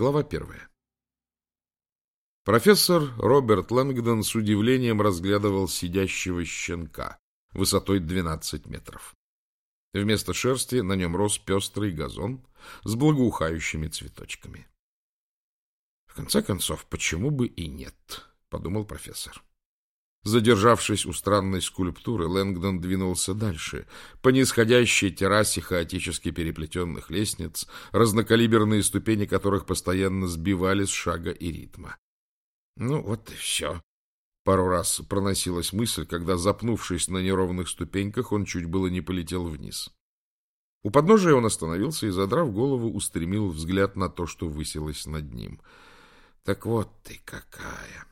Глава первая. Профессор Роберт Лэнгдон с удивлением разглядывал сидящего щенка высотой 12 метров. Вместо шерсти на нем рос пестрый газон с благоухающими цветочками. В конце концов, почему бы и нет, подумал профессор. Задержавшись у странной скульптуры, Лэнгдон двинулся дальше. По нисходящей террасе хаотически переплетенных лестниц, разнокалиберные ступени которых постоянно сбивали с шага и ритма. Ну, вот и все. Пару раз проносилась мысль, когда, запнувшись на неровных ступеньках, он чуть было не полетел вниз. У подножия он остановился и, задрав голову, устремил взгляд на то, что высилось над ним. Так вот ты какая!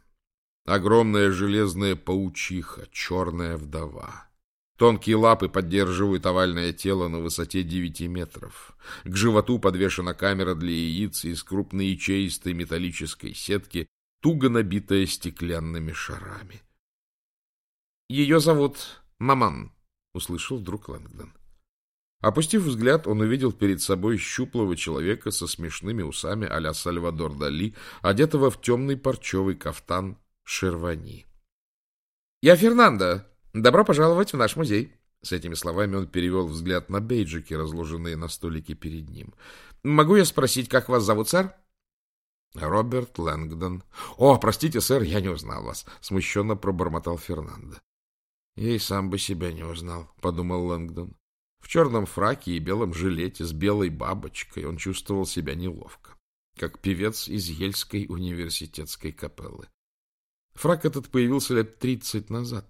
Огромная железная паучиха, черная вдова. Тонкие лапы поддерживают овальное тело на высоте девяти метров. К животу подвешена камера для яиц из крупной ячеистой металлической сетки, туго набитая стеклянными шарами. — Ее зовут Маман, — услышал вдруг Лэнгдон. Опустив взгляд, он увидел перед собой щуплого человека со смешными усами а-ля Сальвадор Дали, одетого в темный парчевый кафтан Шервани. — Я Фернандо. Добро пожаловать в наш музей. С этими словами он перевел взгляд на бейджики, разложенные на столике перед ним. — Могу я спросить, как вас зовут, сэр? — Роберт Лэнгдон. — О, простите, сэр, я не узнал вас, — смущенно пробормотал Фернандо. — Я и сам бы себя не узнал, — подумал Лэнгдон. В черном фраке и белом жилете с белой бабочкой он чувствовал себя неловко, как певец из Ельской университетской капеллы. Фрак этот появился лет тридцать назад,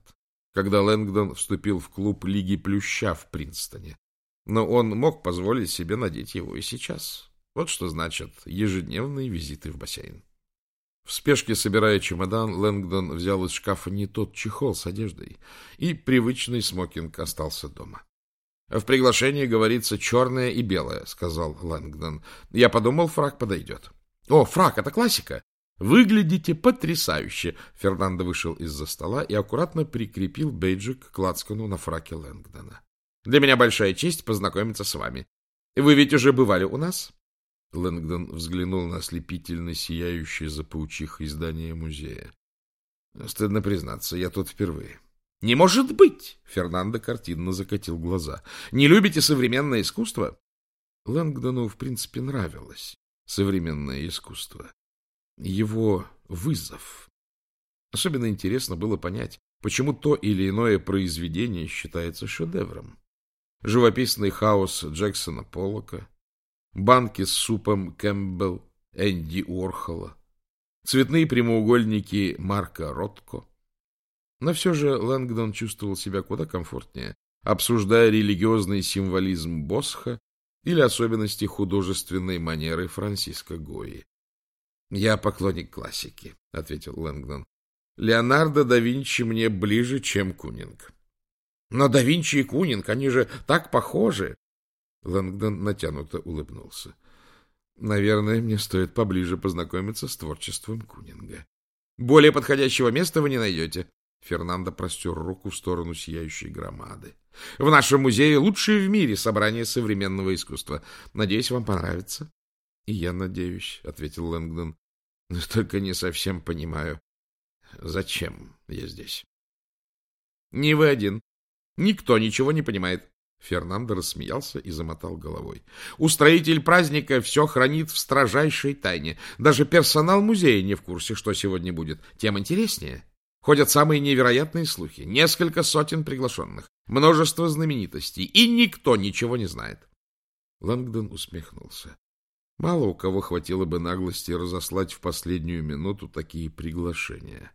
когда Лэнгдон вступил в клуб Лиги Плюща в Принстоне. Но он мог позволить себе надеть его и сейчас. Вот что значит ежедневные визиты в бассейн. В спешке, собирая чемодан, Лэнгдон взял из шкафа не тот чехол с одеждой, и привычный смокинг остался дома. — В приглашении говорится черное и белое, — сказал Лэнгдон. — Я подумал, фрак подойдет. — О, фрак — это классика! Выглядите потрясающе! Фернандо вышел из-за стола и аккуратно прикрепил бейджик к лацкану на фраке Лэнгдона. Для меня большая честь познакомиться с вами. Вы ведь уже бывали у нас? Лэнгдон взглянул на ослепительно сияющее за паучихой здание музея. Стыдно признаться, я тут впервые. — Не может быть! — Фернандо картинно закатил глаза. — Не любите современное искусство? Лэнгдону, в принципе, нравилось современное искусство его вызов. Особенно интересно было понять, почему то или иное произведение считается шедевром. Живописный хаос Джексона Поллока, банки с супом Кэмпбелл, Энди Уорхола, цветные прямоугольники Марка Ротко. Но все же Лэнгдон чувствовал себя куда комфортнее, обсуждая религиозный символизм Босха или особенности художественной манеры Франциска Гои. — Я поклонник классики, — ответил Лэнгдон. — Леонардо да Винчи мне ближе, чем Кунинг. — Но да Винчи и Кунинг, они же так похожи. Лэнгдон натянуто улыбнулся. — Наверное, мне стоит поближе познакомиться с творчеством Кунинга. — Более подходящего места вы не найдете. Фернандо простер руку в сторону сияющей громады. — В нашем музее лучшее в мире собрание современного искусства. Надеюсь, вам понравится. — И я надеюсь, — ответил Лэнгдон. — Но только не совсем понимаю, зачем я здесь. — Не вы один. Никто ничего не понимает. Фернандо рассмеялся и замотал головой. Устроитель праздника все хранит в строжайшей тайне. Даже персонал музея не в курсе, что сегодня будет. Тем интереснее. Ходят самые невероятные слухи. Несколько сотен приглашенных. Множество знаменитостей. И никто ничего не знает. Лэнгдон усмехнулся. Мало у кого хватило бы наглости разослать в последнюю минуту такие приглашения.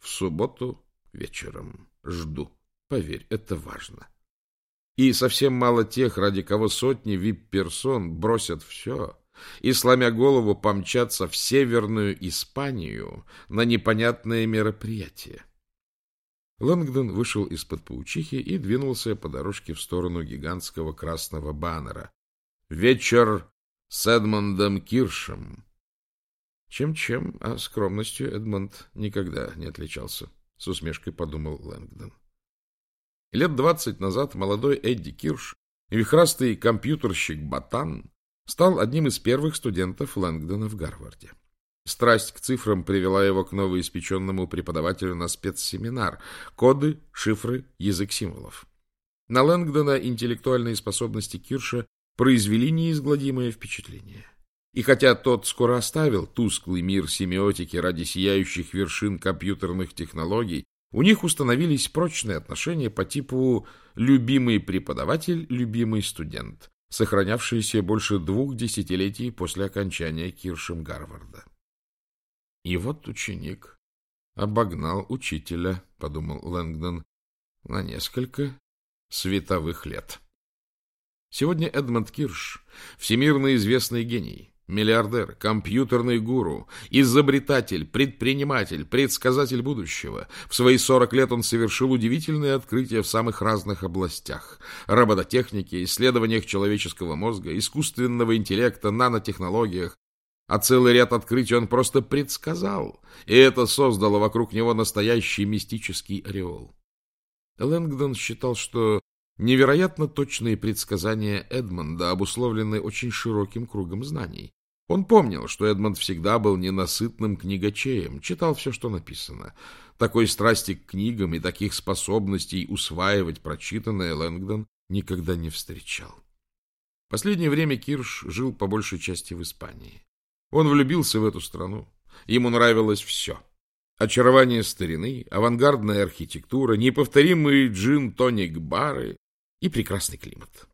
В субботу вечером жду. Поверь, это важно. И совсем мало тех, ради кого сотни вип-персон бросят все и, сломя голову, помчатся в Северную Испанию на непонятное мероприятие. Лэнгдон вышел из-под паучихи и двинулся по дорожке в сторону гигантского красного баннера. «Вечер с Эдмондом Киршем. Чем-чем, а скромностью Эдмонд никогда не отличался, с усмешкой подумал Лэнгдон. Лет двадцать назад молодой Эдди Кирш, вихрастый компьютерщик Батан, стал одним из первых студентов Лэнгдона в Гарварде. Страсть к цифрам привела его к новоиспеченному преподавателю на спецсеминар «Коды, шифры, язык символов». На Лэнгдона интеллектуальные способности Кирша произвели неизгладимое впечатление. И хотя тот скоро оставил тусклый мир семиотики ради сияющих вершин компьютерных технологий, у них установились прочные отношения по типу «любимый преподаватель, любимый студент», сохранявшиеся больше двух десятилетий после окончания Киршем Гарварда. И вот ученик обогнал учителя, — подумал Лэнгдон, — на несколько световых лет. Сегодня Эдмонд Кирш — всемирно известный гений, миллиардер, компьютерный гуру, изобретатель, предприниматель, предсказатель будущего. В свои 40 лет он совершил удивительные открытия в самых разных областях — робототехнике, исследованиях человеческого мозга, искусственного интеллекта, нанотехнологиях, а целый ряд открытий он просто предсказал, и это создало вокруг него настоящий мистический ореол. Лэнгдон считал, что невероятно точные предсказания Эдмонда обусловлены очень широким кругом знаний. Он помнил, что Эдмонд всегда был ненасытным книгачеем, читал все, что написано. Такой страсти к книгам и таких способностей усваивать прочитанное Лэнгдон никогда не встречал. Последнее время Кирш жил по большей части в Испании. Он влюбился в эту страну. Ему нравилось все. Очарование старины, авангардная архитектура, неповторимые джин-тоник-бары и прекрасный климат.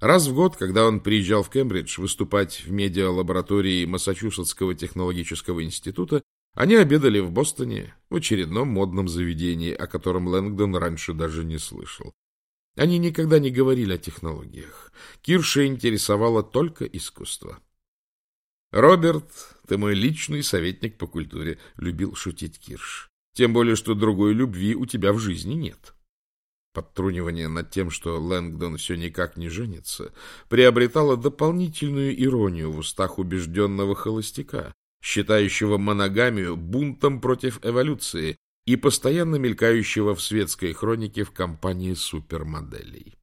Раз в год, когда он приезжал в Кембридж выступать в медиалаборатории Массачусетского технологического института, они обедали в Бостоне в очередном модном заведении, о котором Лэнгдон раньше даже не слышал. Они никогда не говорили о технологиях. Кирша интересовало только искусство. «Роберт, ты мой личный советник по культуре», — любил шутить Кирш. «Тем более, что другой любви у тебя в жизни нет». Подтрунивание над тем, что Лэнгдон все никак не женится, приобретало дополнительную иронию в устах убежденного холостяка, считающего моногамию бунтом против эволюции и постоянно мелькающего в светской хронике в компании супермоделей.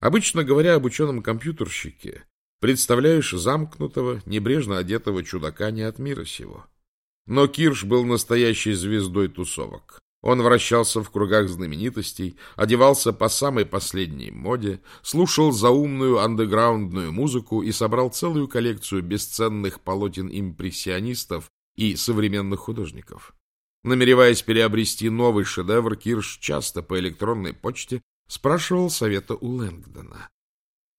Обычно говоря об ученом-компьютерщике, Представляешь замкнутого, небрежно одетого чудака не от мира сего. Но Кирш был настоящей звездой тусовок. Он вращался в кругах знаменитостей, одевался по самой последней моде, слушал заумную андеграундную музыку и собрал целую коллекцию бесценных полотен импрессионистов и современных художников. Намереваясь переобрести новый шедевр, Кирш часто по электронной почте спрашивал совета у Лэнгдона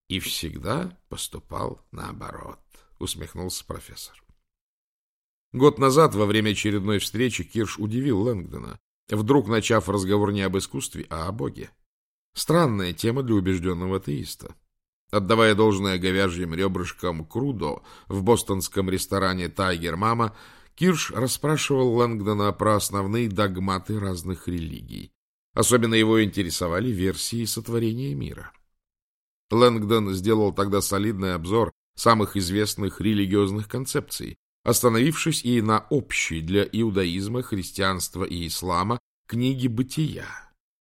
и всегда поступал наоборот, усмехнулся профессор. Год назад, во время очередной встречи, Кирш удивил Лэнгдона, вдруг начав разговор не об искусстве, а о Боге. Странная тема для убежденного атеиста. Отдавая должное говяжьим ребрышкам Крудо в бостонском ресторане «Тайгер Мама», Кирш расспрашивал Лэнгдона про основные догматы разных религий. Особенно его интересовали версии сотворения мира. Лэнгдон сделал тогда солидный обзор самых известных религиозных концепций, остановившись и на общей для иудаизма, христианства и ислама книге «Бытия»,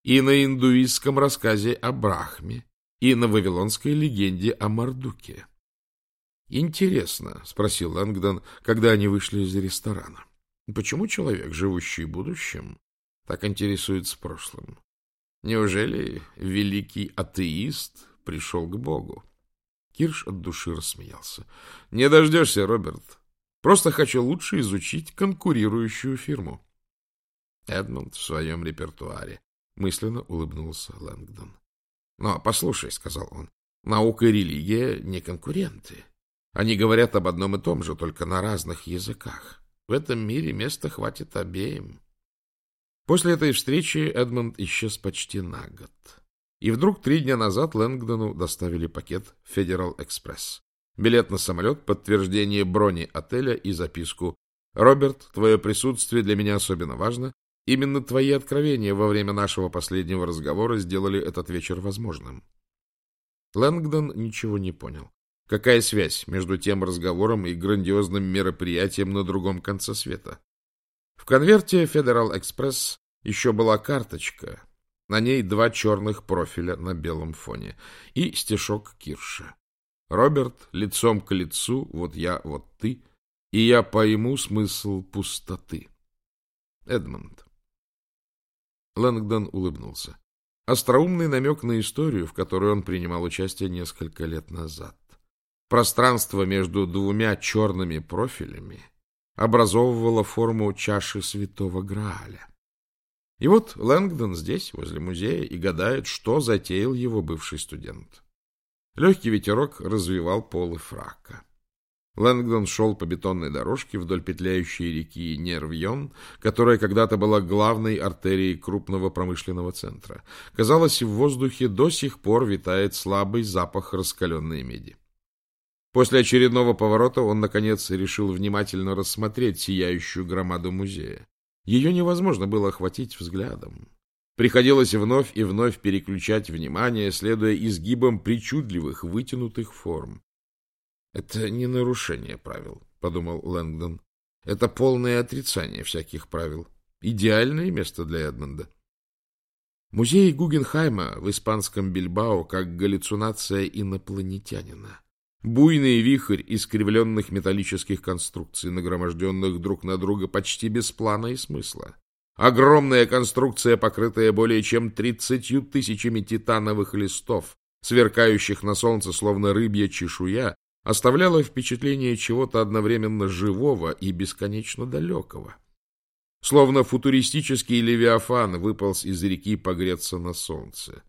и на индуистском рассказе о Брахме, и на вавилонской легенде о Мардуке. «Интересно», — спросил Лэнгдон, когда они вышли из ресторана, — «почему человек, живущий будущим, так интересуется прошлым? Неужели великий атеист пришел к Богу. Кирш от души рассмеялся. — Не дождешься, Роберт. Просто хочу лучше изучить конкурирующую фирму. Эдмунд в своем репертуаре. Мысленно улыбнулся Лэнгдон. — Но послушай, — сказал он, — наука и религия не конкуренты. Они говорят об одном и том же, только на разных языках. В этом мире места хватит обеим. После этой встречи Эдмунд исчез почти на год. И вдруг три дня назад Лэнгдону доставили пакет Федерал Экспресс. Билет на самолет, подтверждение брони отеля и записку «Роберт, твое присутствие для меня особенно важно. Именно твои откровения во время нашего последнего разговора сделали этот вечер возможным». Лэнгдон ничего не понял. Какая связь между тем разговором и грандиозным мероприятием на другом конце света? В конверте Федерал Экспресс еще была карточка, на ней два черных профиля на белом фоне и стишок Кирша. Роберт, лицом к лицу, вот я, вот ты, и я пойму смысл пустоты. Эдмонд. Лэнгдон улыбнулся. Остроумный намек на историю, в которой он принимал участие несколько лет назад. Пространство между двумя черными профилями образовывало форму чаши святого Грааля. И вот Лэнгдон здесь, возле музея, и гадает, что затеял его бывший студент. Легкий ветерок развивал полы фрака. Лэнгдон шел по бетонной дорожке вдоль петляющей реки Нервьон, которая когда-то была главной артерией крупного промышленного центра. Казалось, в воздухе до сих пор витает слабый запах раскаленной меди. После очередного поворота он, наконец, решил внимательно рассмотреть сияющую громаду музея. Ее невозможно было охватить взглядом. Приходилось вновь и вновь переключать внимание, следуя изгибам причудливых, вытянутых форм. «Это не нарушение правил», — подумал Лэнгдон. «Это полное отрицание всяких правил. Идеальное место для Эдмонда». Музей Гугенхайма в испанском Бильбао как галлюцинация инопланетянина. Буйный вихрь искривленных металлических конструкций, нагроможденных друг на друга почти без плана и смысла. Огромная конструкция, покрытая более чем тридцатью тысячами титановых листов, сверкающих на солнце словно рыбья чешуя, оставляла впечатление чего-то одновременно живого и бесконечно далекого. Словно футуристический левиафан выполз из реки погреться на солнце.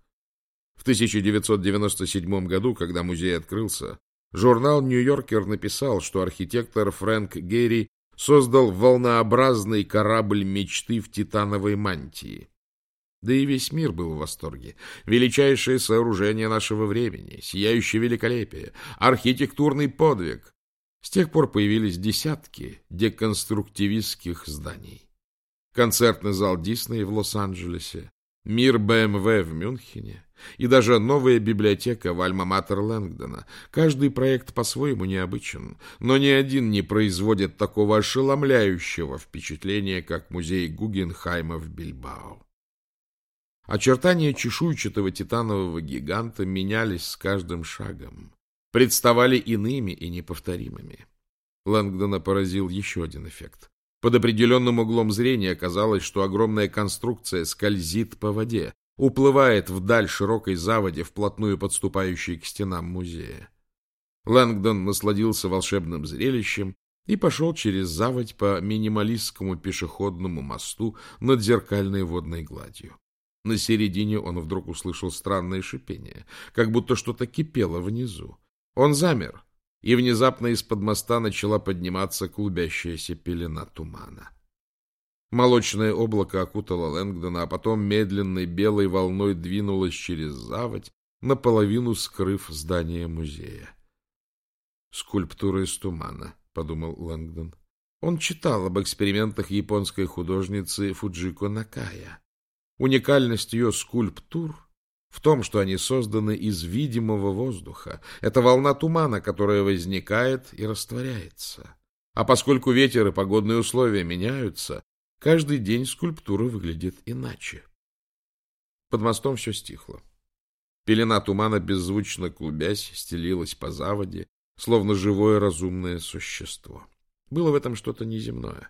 В 1997 году, когда музей открылся, Журнал «Нью-Йоркер» написал, что архитектор Фрэнк Герри создал волнообразный корабль мечты в титановой мантии. Да и весь мир был в восторге. Величайшее сооружение нашего времени, сияющее великолепие, архитектурный подвиг. С тех пор появились десятки деконструктивистских зданий. Концертный зал Дисней в Лос-Анджелесе, мир БМВ в Мюнхене, и даже новая библиотека в Альма-Матер Лэнгдона. Каждый проект по-своему необычен, но ни один не производит такого ошеломляющего впечатления, как музей Гугенхайма в Бильбао. Очертания чешуйчатого титанового гиганта менялись с каждым шагом, представали иными и неповторимыми. Лэнгдона поразил еще один эффект. Под определенным углом зрения оказалось, что огромная конструкция скользит по воде, уплывает вдаль широкой заводи, вплотную подступающей к стенам музея. Лэнгдон насладился волшебным зрелищем и пошел через заводь по минималистскому пешеходному мосту над зеркальной водной гладью. На середине он вдруг услышал странное шипение, как будто что-то кипело внизу. Он замер, и внезапно из-под моста начала подниматься клубящаяся пелена тумана. Молочное облако окутало Лэнгдона, а потом медленной белой волной двинулось через заводь, наполовину скрыв здание музея. «Скульптура из тумана», — подумал Лэнгдон. Он читал об экспериментах японской художницы Фуджико Накая. Уникальность ее скульптур в том, что они созданы из видимого воздуха. Это волна тумана, которая возникает и растворяется. А поскольку ветер и погодные условия меняются, Каждый день скульптура выглядит иначе. Под мостом все стихло. Пелена тумана, беззвучно клубясь, стелилась по заводе, словно живое разумное существо. Было в этом что-то неземное.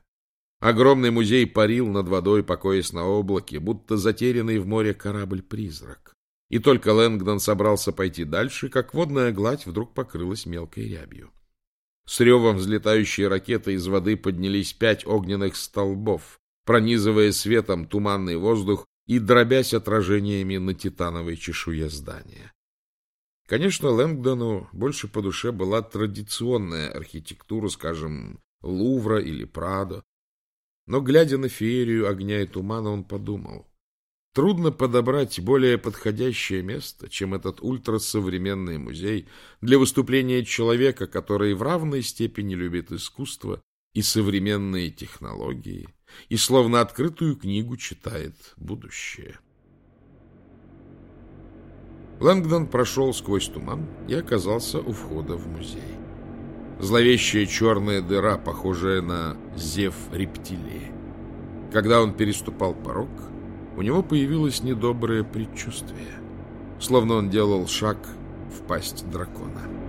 Огромный музей парил над водой, покоясь на облаке, будто затерянный в море корабль-призрак. И только Лэнгдон собрался пойти дальше, как водная гладь вдруг покрылась мелкой рябью. С ревом взлетающей ракеты из воды поднялись пять огненных столбов, пронизывая светом туманный воздух и дробясь отражениями на титановой чешуе здания. Конечно, Лэнгдону больше по душе была традиционная архитектура, скажем, Лувра или Прадо. Но, глядя на феерию огня и тумана, он подумал, трудно подобрать более подходящее место, чем этот ультрасовременный музей для выступления человека, который в равной степени любит искусство и современные технологии, и словно открытую книгу читает будущее. Лэнгдон прошел сквозь туман и оказался у входа в музей. Зловещая черная дыра, похожая на зев рептилии. Когда он переступал порог, у него появилось недоброе предчувствие, словно он делал шаг в пасть дракона.